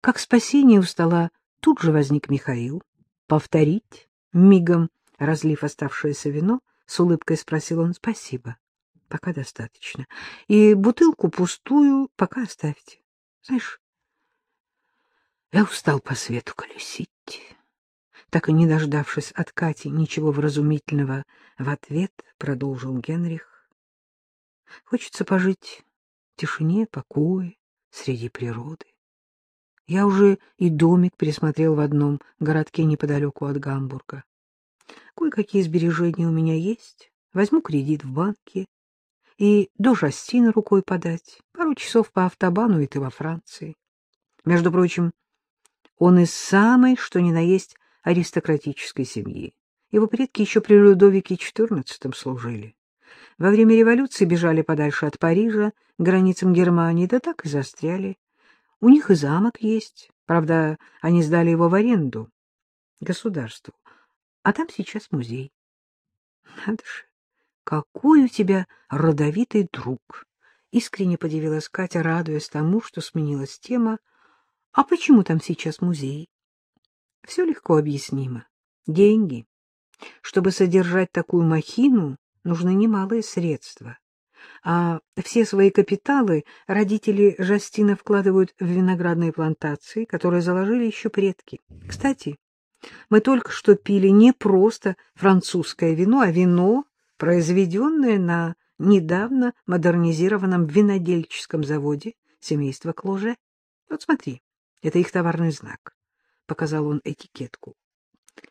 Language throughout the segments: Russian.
Как спасение у стола тут же возник Михаил. Повторить, мигом разлив оставшееся вино, с улыбкой спросил он спасибо. Пока достаточно. И бутылку пустую пока оставьте. Знаешь, я устал по свету колесить. Так и не дождавшись от Кати ничего вразумительного в ответ, продолжил Генрих. Хочется пожить в тишине, покое, среди природы. Я уже и домик присмотрел в одном городке неподалеку от Гамбурга. Кое-какие сбережения у меня есть. Возьму кредит в банке и до Жастина рукой подать. Пару часов по автобану, и ты во Франции. Между прочим, он из самой, что ни на есть, аристократической семьи. Его предки еще при Людовике XIV служили. Во время революции бежали подальше от Парижа, границам Германии, да так и застряли. У них и замок есть, правда, они сдали его в аренду государству, а там сейчас музей. Надо же, какой у тебя родовитый друг! Искренне подивилась Катя, радуясь тому, что сменилась тема. А почему там сейчас музей? Все легко объяснимо. Деньги. Чтобы содержать такую махину, нужны немалые средства. А все свои капиталы родители Жастина вкладывают в виноградные плантации, которые заложили еще предки. Кстати, мы только что пили не просто французское вино, а вино, произведенное на недавно модернизированном винодельческом заводе семейства Кложе. Вот смотри, это их товарный знак показал он этикетку.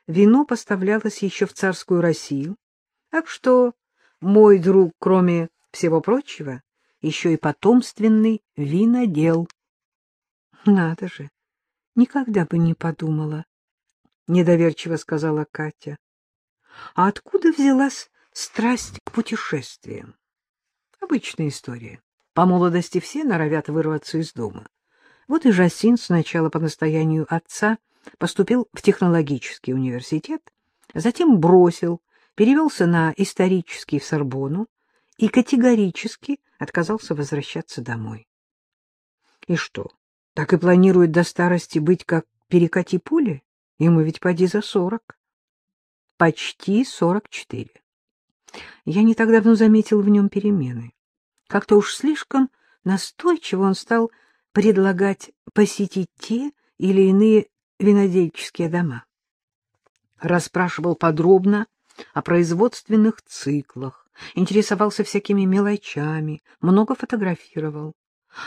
Вино поставлялось еще в царскую Россию, так что мой друг, кроме всего прочего, еще и потомственный винодел. Надо же, никогда бы не подумала, — недоверчиво сказала Катя. А откуда взялась страсть к путешествиям? Обычная история. По молодости все норовят вырваться из дома. Вот и Жасин сначала по настоянию отца поступил в технологический университет, затем бросил, перевелся на исторический в Сорбону и категорически отказался возвращаться домой. И что, так и планирует до старости быть как перекати поле? Ему ведь поди за сорок. Почти сорок четыре. Я не так давно заметил в нем перемены. Как-то уж слишком настойчиво он стал предлагать посетить те или иные винодельческие дома. Расспрашивал подробно о производственных циклах, интересовался всякими мелочами, много фотографировал.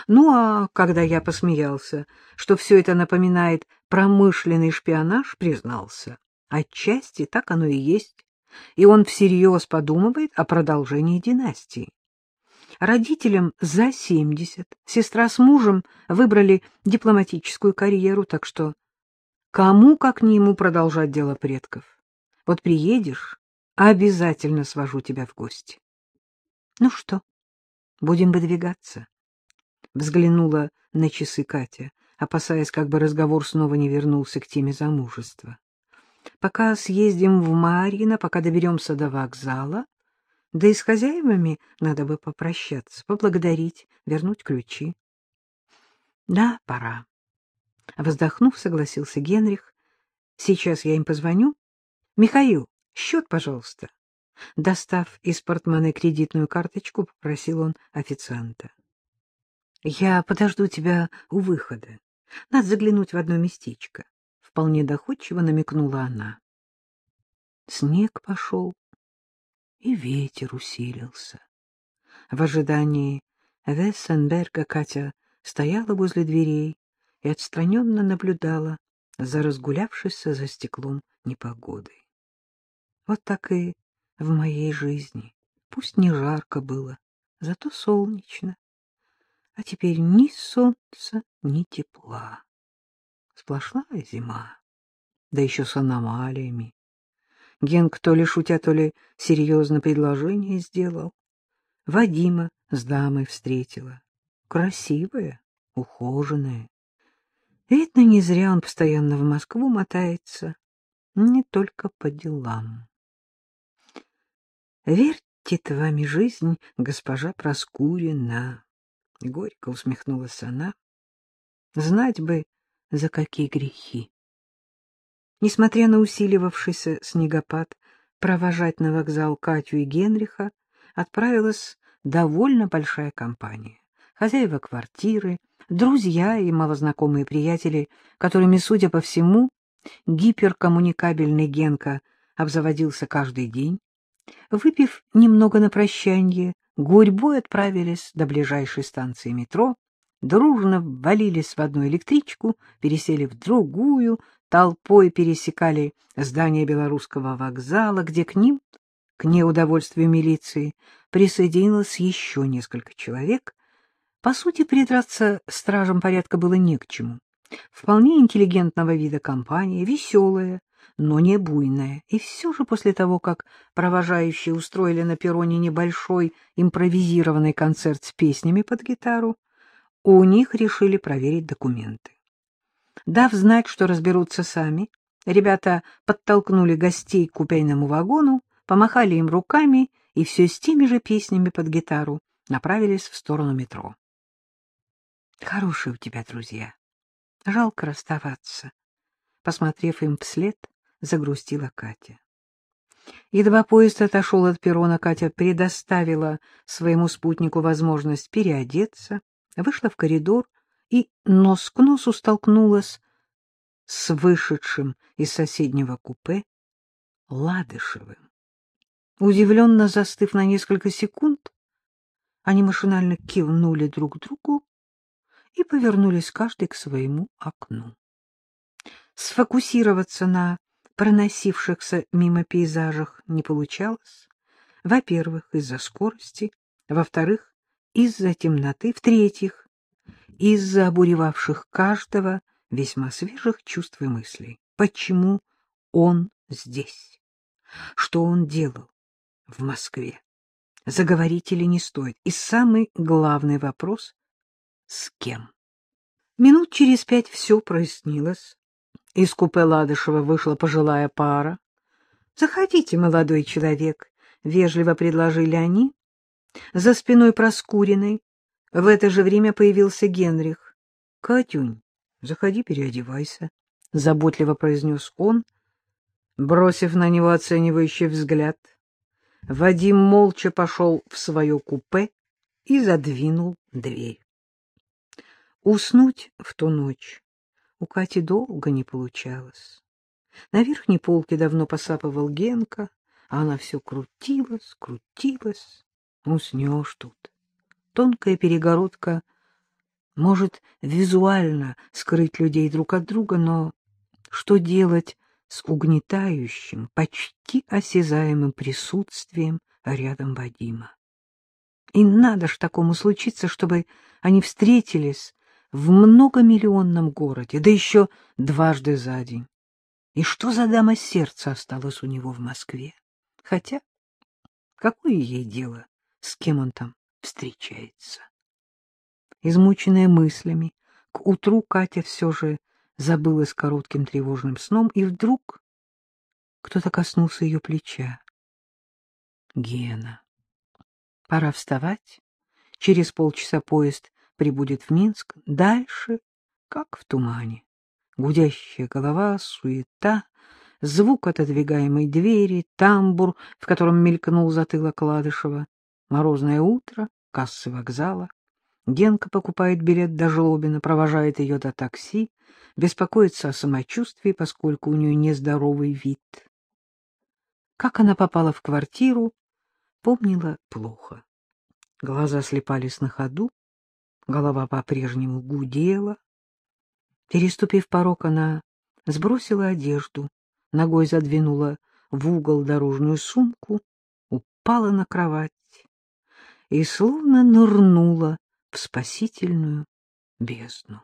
Ну, а когда я посмеялся, что все это напоминает промышленный шпионаж, признался. Отчасти так оно и есть, и он всерьез подумывает о продолжении династии. Родителям за семьдесят, сестра с мужем выбрали дипломатическую карьеру, так что Кому, как не ему, продолжать дело предков? Вот приедешь, обязательно свожу тебя в гости. Ну что, будем выдвигаться? Взглянула на часы Катя, опасаясь, как бы разговор снова не вернулся к теме замужества. Пока съездим в Марьино, пока доберемся до вокзала, да и с хозяевами надо бы попрощаться, поблагодарить, вернуть ключи. Да, пора. Вздохнув, согласился Генрих. — Сейчас я им позвоню. — Михаил, счет, пожалуйста. Достав из портмоне кредитную карточку, попросил он официанта. — Я подожду тебя у выхода. Надо заглянуть в одно местечко. Вполне доходчиво намекнула она. Снег пошел, и ветер усилился. В ожидании Вессенберга Катя стояла возле дверей, и отстраненно наблюдала за разгулявшейся за стеклом непогодой. Вот так и в моей жизни. Пусть не жарко было, зато солнечно. А теперь ни солнца, ни тепла. Сплошная зима, да еще с аномалиями. Генк то ли шутя, то ли серьезно предложение сделал. Вадима с дамой встретила. Красивая, ухоженная. Видно, не зря он постоянно в Москву мотается, не только по делам. Вертит вами жизнь госпожа Проскурина. Горько усмехнулась она. Знать бы, за какие грехи. Несмотря на усиливавшийся снегопад, провожать на вокзал Катю и Генриха отправилась довольно большая компания. Хозяева квартиры, друзья и малознакомые приятели, которыми, судя по всему, гиперкоммуникабельный Генка обзаводился каждый день. Выпив немного на прощанье, гурьбой отправились до ближайшей станции метро, дружно ввалились в одну электричку, пересели в другую, толпой пересекали здание Белорусского вокзала, где к ним, к неудовольствию милиции, присоединилось еще несколько человек. По сути, придраться стражам порядка было не к чему. Вполне интеллигентного вида компания, веселая, но не буйная. И все же после того, как провожающие устроили на перроне небольшой импровизированный концерт с песнями под гитару, у них решили проверить документы. Дав знать, что разберутся сами, ребята подтолкнули гостей к купейному вагону, помахали им руками и все с теми же песнями под гитару направились в сторону метро. Хорошие у тебя друзья. Жалко расставаться. Посмотрев им вслед, загрустила Катя. Едва поезд отошел от перрона, Катя предоставила своему спутнику возможность переодеться, вышла в коридор и нос к носу столкнулась с вышедшим из соседнего купе Ладышевым. Удивленно застыв на несколько секунд, они машинально кивнули друг другу и повернулись каждый к своему окну. Сфокусироваться на проносившихся мимо пейзажах не получалось. Во-первых, из-за скорости, во-вторых, из-за темноты, в-третьих, из-за обуревавших каждого весьма свежих чувств и мыслей. Почему он здесь? Что он делал в Москве? Заговорить или не стоит? И самый главный вопрос — с кем? Минут через пять все прояснилось. Из купе Ладышева вышла пожилая пара. — Заходите, молодой человек, — вежливо предложили они. За спиной Проскуриной в это же время появился Генрих. — Катюнь, заходи, переодевайся, — заботливо произнес он, бросив на него оценивающий взгляд. Вадим молча пошел в свое купе и задвинул дверь. Уснуть в ту ночь у Кати долго не получалось. На верхней полке давно посапывал Генка, а она все крутилась, крутилась. Уснешь тут. Тонкая перегородка может визуально скрыть людей друг от друга, но что делать с угнетающим, почти осязаемым присутствием рядом Вадима? И надо ж такому случиться, чтобы они встретились в многомиллионном городе, да еще дважды за день. И что за дама сердца осталась у него в Москве? Хотя, какое ей дело, с кем он там встречается? Измученная мыслями, к утру Катя все же забылась коротким тревожным сном, и вдруг кто-то коснулся ее плеча. Гена. Пора вставать. Через полчаса поезд прибудет в Минск, дальше, как в тумане. Гудящая голова, суета, звук отодвигаемой двери, тамбур, в котором мелькнул затылок Ладышева, морозное утро, кассы вокзала. Генка покупает билет до Жлобина, провожает ее до такси, беспокоится о самочувствии, поскольку у нее нездоровый вид. Как она попала в квартиру, помнила плохо. Глаза слепались на ходу, голова по-прежнему гудела. Переступив порог, она сбросила одежду, ногой задвинула в угол дорожную сумку, упала на кровать и словно нырнула в спасительную бездну.